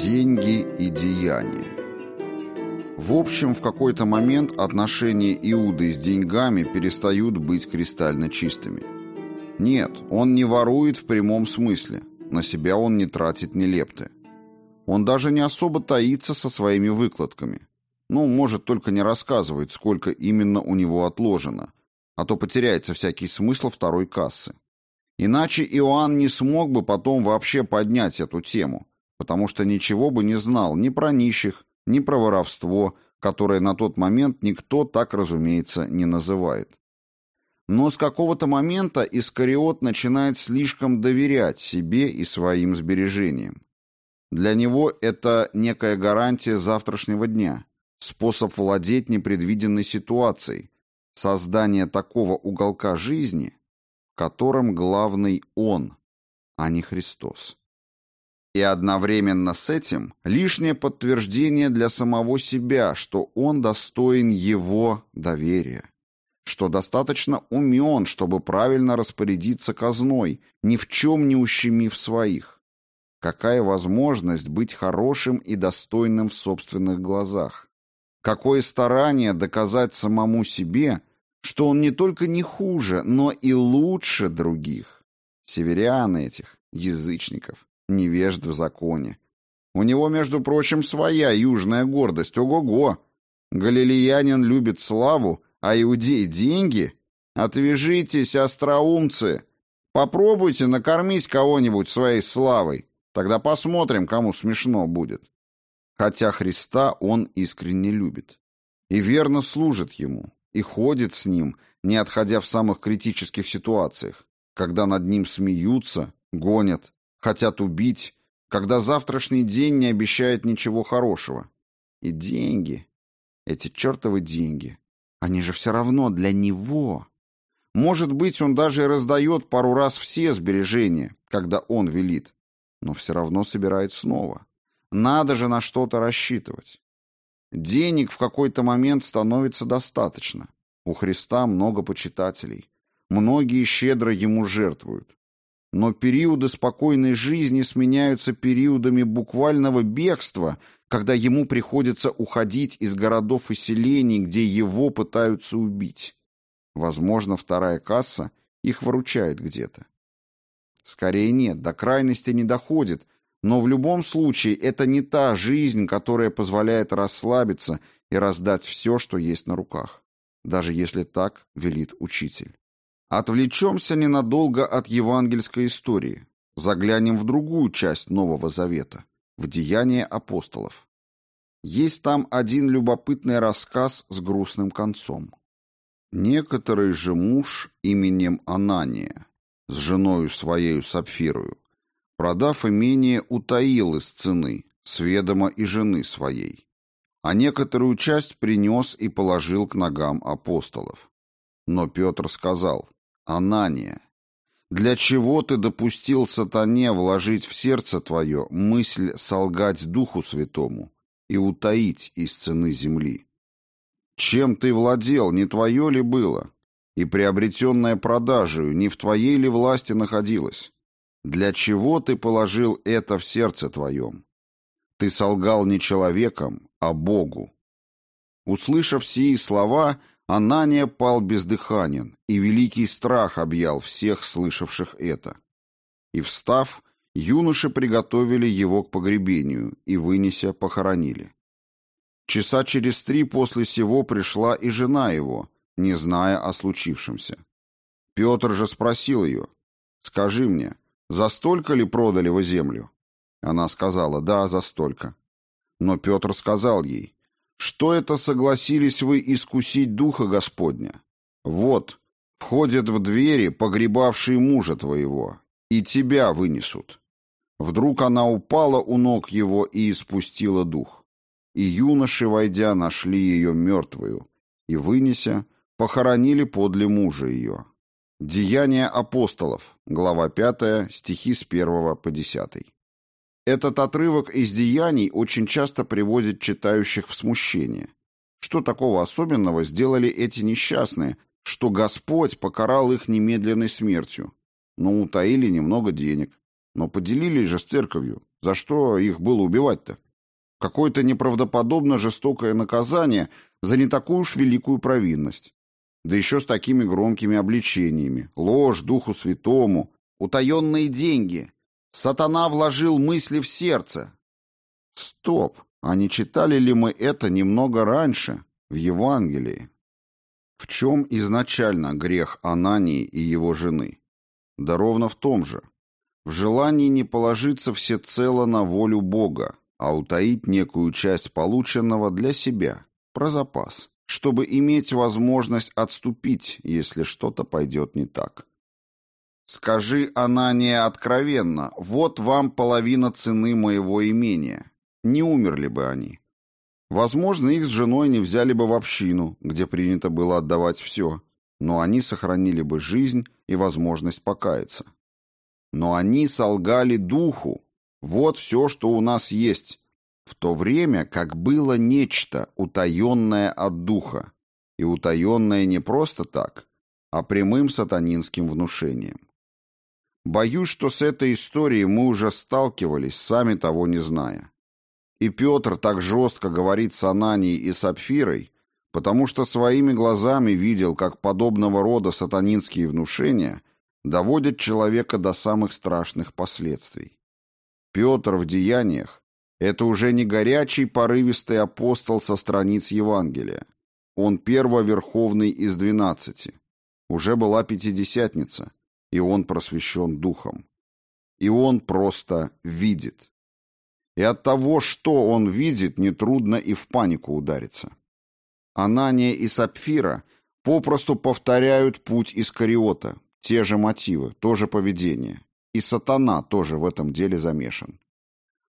Деньги и деяния. В общем, в какой-то момент отношения Иуды с деньгами перестают быть кристально чистыми. Нет, он не ворует в прямом смысле. На себя он не тратит ни лепты. Он даже не особо таится со своими выкладками. Ну, может, только не рассказывает, сколько именно у него отложено, а то потеряется всякий смысл второй кассы. Иначе Иоанн не смог бы потом вообще поднять эту тему, потому что ничего бы не знал ни про нищих, ни про воровство, которое на тот момент никто так, разумеется, не называет. Но с какого-то момента Искариот начинает слишком доверять себе и своим сбережениям. Для него это некая гарантия завтрашнего дня, способ владеть непредвиденной ситуацией, создание такого уголка жизни, в котором главный он, а не Христос. И одновременно с этим лишнее подтверждение для самого себя, что он достоин его доверия, что достаточно умен, чтобы правильно распорядиться казной, ни в чем не ущемив своих. Какая возможность быть хорошим и достойным в собственных глазах? Какое старание доказать самому себе, что он не только не хуже, но и лучше других? Северян этих, язычников невежд в законе. У него, между прочим, своя южная гордость. Ого-го! Галилеянин любит славу, а иудей — деньги? Отвяжитесь, остроумцы! Попробуйте накормить кого-нибудь своей славой. Тогда посмотрим, кому смешно будет. Хотя Христа он искренне любит. И верно служит ему, и ходит с ним, не отходя в самых критических ситуациях, когда над ним смеются, гонят, хотят убить, когда завтрашний день не обещает ничего хорошего. И деньги, эти чертовы деньги, они же все равно для него. Может быть, он даже и раздает пару раз все сбережения, когда он велит, но все равно собирает снова. Надо же на что-то рассчитывать. Денег в какой-то момент становится достаточно. У Христа много почитателей. Многие щедро ему жертвуют. Но периоды спокойной жизни сменяются периодами буквального бегства, когда ему приходится уходить из городов и селений, где его пытаются убить. Возможно, вторая касса их выручает где-то. Скорее нет, до крайности не доходит, но в любом случае это не та жизнь, которая позволяет расслабиться и раздать все, что есть на руках, даже если так велит учитель. Отвлечемся ненадолго от евангельской истории. Заглянем в другую часть Нового Завета, в Деяния апостолов. Есть там один любопытный рассказ с грустным концом. Некоторый же муж именем Анания, с женою своею Сапфирою, продав имение, утаил из цены, с ведома и жены своей, а некоторую часть принес и положил к ногам апостолов. Но Петр сказал, Анания, для чего ты допустил сатане вложить в сердце твое мысль солгать Духу Святому и утаить из цены земли? Чем ты владел, не твое ли было? И приобретенное продажею не в твоей ли власти находилось? Для чего ты положил это в сердце твоем? Ты солгал не человеком, а Богу. Услышав сии слова, Анания пал бездыханен, и великий страх объял всех слышавших это. И, встав, юноши приготовили его к погребению и, вынеся, похоронили. Часа через три после сего пришла и жена его, не зная о случившемся. Петр же спросил ее, «Скажи мне, за столько ли продали вы землю?» Она сказала, «Да, за столько». Но Петр сказал ей, что это согласились вы искусить Духа Господня? Вот, входят в двери погребавшие мужа твоего, и тебя вынесут. Вдруг она упала у ног его и испустила дух. И юноши, войдя, нашли ее мертвую, и, вынеся, похоронили подле мужа ее. Деяния апостолов, глава 5, стихи с 1 по 10. Этот отрывок из деяний очень часто приводит читающих в смущение. Что такого особенного сделали эти несчастные, что Господь покарал их немедленной смертью? Ну, утаили немного денег, но поделились же с церковью, За что их было убивать-то? Какое-то неправдоподобно жестокое наказание за не такую уж великую провинность. Да еще с такими громкими обличениями. Ложь Духу Святому, утаенные деньги. Сатана вложил мысли в сердце. Стоп, а не читали ли мы это немного раньше, в Евангелии? В чем изначально грех Анании и его жены? Да ровно в том же. В желании не положиться всецело на волю Бога, а утаить некую часть полученного для себя, про запас, чтобы иметь возможность отступить, если что-то пойдет не так. «Скажи, Анания, откровенно, вот вам половина цены моего имения. Не умерли бы они. Возможно, их с женой не взяли бы в общину, где принято было отдавать все, но они сохранили бы жизнь и возможность покаяться. Но они солгали духу. Вот все, что у нас есть. В то время как было нечто, утаенное от духа. И утаенное не просто так, а прямым сатанинским внушением. Боюсь, что с этой историей мы уже сталкивались, сами того не зная. И Петр так жестко говорит с Ананией и Сапфирой, потому что своими глазами видел, как подобного рода сатанинские внушения доводят человека до самых страшных последствий. Петр в деяниях – это уже не горячий порывистый апостол со страниц Евангелия. Он первоверховный из двенадцати. Уже была Пятидесятница, и он просвещен духом. И он просто видит. И от того, что он видит, нетрудно и в панику удариться. Анания и Сапфира попросту повторяют путь Искариота, те же мотивы, то же поведение. И сатана тоже в этом деле замешан.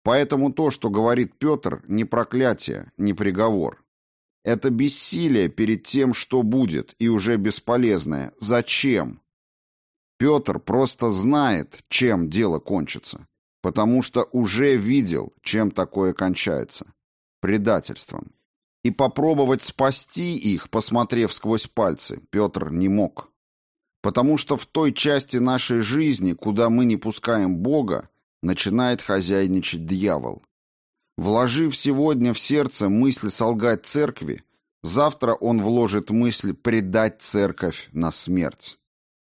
Поэтому то, что говорит Петр, не проклятие, не приговор. Это бессилие перед тем, что будет, и уже бесполезное. Зачем? Петр просто знает, чем дело кончится потому что уже видел, чем такое кончается – предательством. И попробовать спасти их, посмотрев сквозь пальцы, Петр не мог. Потому что в той части нашей жизни, куда мы не пускаем Бога, начинает хозяйничать дьявол. Вложив сегодня в сердце мысль солгать церкви, завтра он вложит мысль предать церковь на смерть.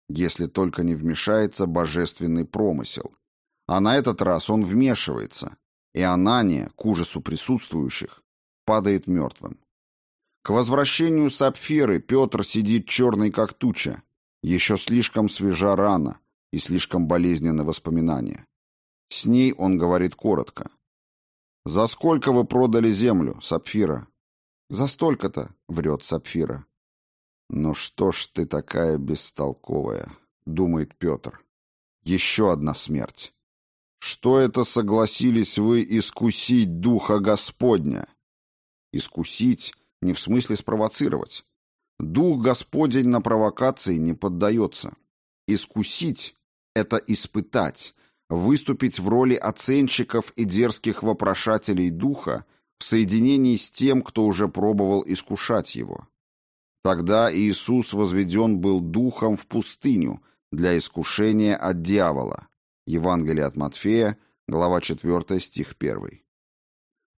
Если только не вмешается божественный промысел – а на этот раз он вмешивается, и Анания, к ужасу присутствующих, падает мертвым. К возвращению Сапфиры Петр сидит черный как туча, еще слишком свежа рана и слишком болезненны воспоминания. С ней он говорит коротко. «За сколько вы продали землю, Сапфира?» «За столько-то», — врет Сапфира. «Ну что ж ты такая бестолковая», — думает Петр. «Еще одна смерть. Что это согласились вы искусить Духа Господня? Искусить не в смысле спровоцировать. Дух Господень на провокации не поддается. Искусить — это испытать, выступить в роли оценщиков и дерзких вопрошателей Духа в соединении с тем, кто уже пробовал искушать его. Тогда Иисус возведен был Духом в пустыню для искушения от дьявола, Евангелие от Матфея, глава 4, стих 1.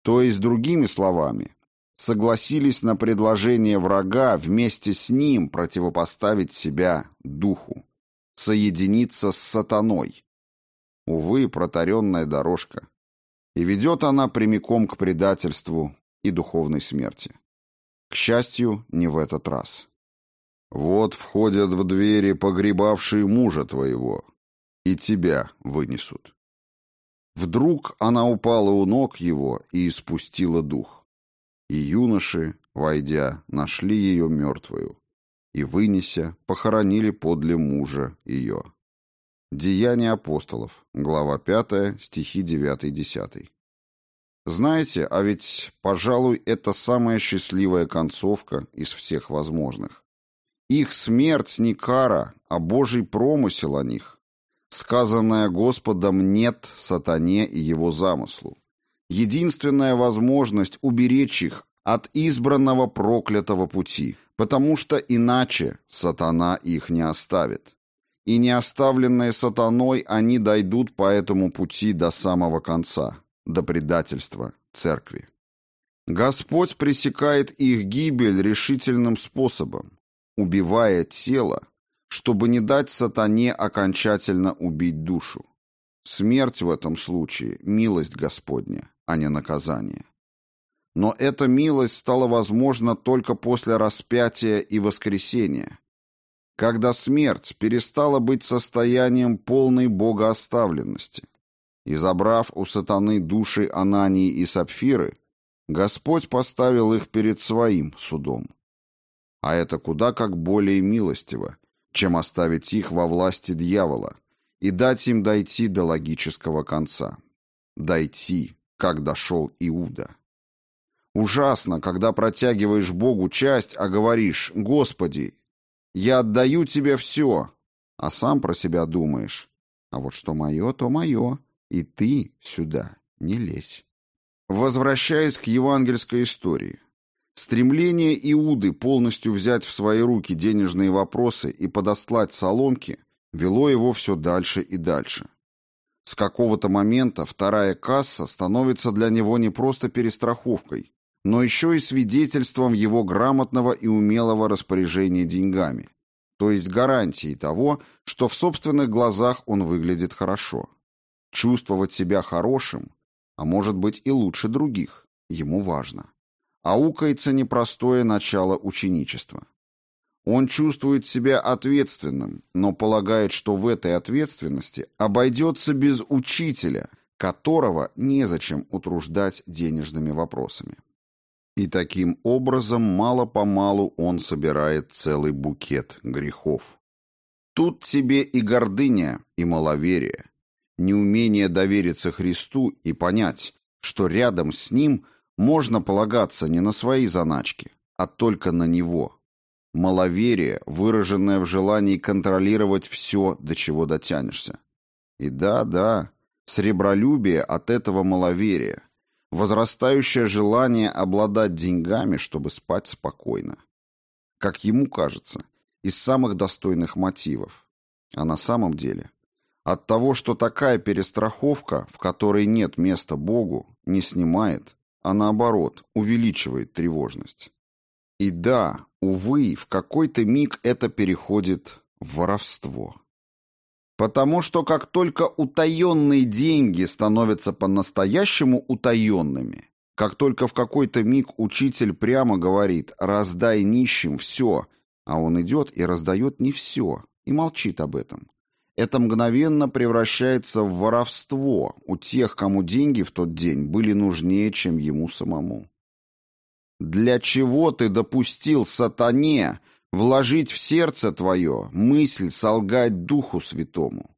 То есть, другими словами, согласились на предложение врага вместе с ним противопоставить себя духу, соединиться с сатаной. Увы, протаренная дорожка. И ведет она прямиком к предательству и духовной смерти. К счастью, не в этот раз. Вот входят в двери погребавшие мужа твоего, и тебя вынесут. Вдруг она упала у ног его и испустила дух. И юноши, войдя, нашли ее мертвую, и, вынеся, похоронили подле мужа ее. Деяния апостолов, глава 5, стихи 9-10. Знаете, а ведь, пожалуй, это самая счастливая концовка из всех возможных. Их смерть не кара, а Божий промысел о них, Сказанное Господом «нет» сатане и его замыслу. Единственная возможность уберечь их от избранного проклятого пути, потому что иначе сатана их не оставит. и не оставленные сатаной, они дойдут по этому пути до самого конца, до предательства церкви. Господь пресекает их гибель решительным способом, убивая тело, чтобы не дать сатане окончательно убить душу. Смерть в этом случае – милость Господня, а не наказание. Но эта милость стала возможна только после распятия и воскресения, когда смерть перестала быть состоянием полной богооставленности. И забрав у сатаны души Анании и Сапфиры, Господь поставил их перед своим судом. А это куда как более милостиво, чем оставить их во власти дьявола и дать им дойти до логического конца. Дойти, как дошел Иуда. Ужасно, когда протягиваешь Богу часть, а говоришь «Господи, я отдаю тебе все», а сам про себя думаешь «А вот что мое, то мое, и ты сюда не лезь». Возвращаясь к евангельской истории. Стремление Иуды полностью взять в свои руки денежные вопросы и подослать соломки вело его все дальше и дальше. С какого-то момента вторая касса становится для него не просто перестраховкой, но еще и свидетельством его грамотного и умелого распоряжения деньгами, то есть гарантией того, что в собственных глазах он выглядит хорошо. Чувствовать себя хорошим а может быть и лучше других, ему важно. Аукается непростое начало ученичества. Он чувствует себя ответственным, но полагает, что в этой ответственности обойдется без учителя, которого незачем утруждать денежными вопросами. И таким образом мало-помалу он собирает целый букет грехов. Тут тебе и гордыня, и маловерие, неумение довериться Христу и понять, что рядом с Ним можно полагаться не на свои заначки, а только на Него. Маловерие, выраженное в желании контролировать все, до чего дотянешься. И да, да, сребролюбие от этого маловерия, возрастающее желание обладать деньгами, чтобы спать спокойно. Как ему кажется, из самых достойных мотивов. А на самом деле от того, что такая перестраховка, в которой нет места Богу, не снимает, а наоборот, увеличивает тревожность. И да, увы, в какой-то миг это переходит в воровство. Потому что как только утаенные деньги становятся по-настоящему утаенными, как только в какой-то миг учитель прямо говорит «раздай нищим все», а он идет и раздает не все, и молчит об этом, это мгновенно превращается в воровство у тех, кому деньги в тот день были нужнее, чем ему самому. Для чего ты допустил сатане вложить в сердце твое мысль солгать Духу Святому?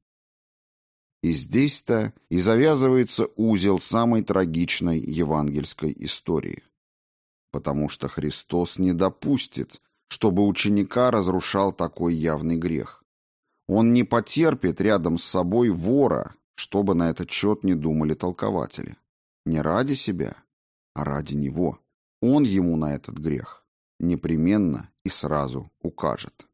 И здесь-то и завязывается узел самой трагичной евангельской истории. Потому что Христос не допустит, чтобы ученика разрушал такой явный грех. Он не потерпит рядом с собой вора, чтобы на этот счет не думали толкователи. Не ради себя, а ради него. Он ему на этот грех непременно и сразу укажет.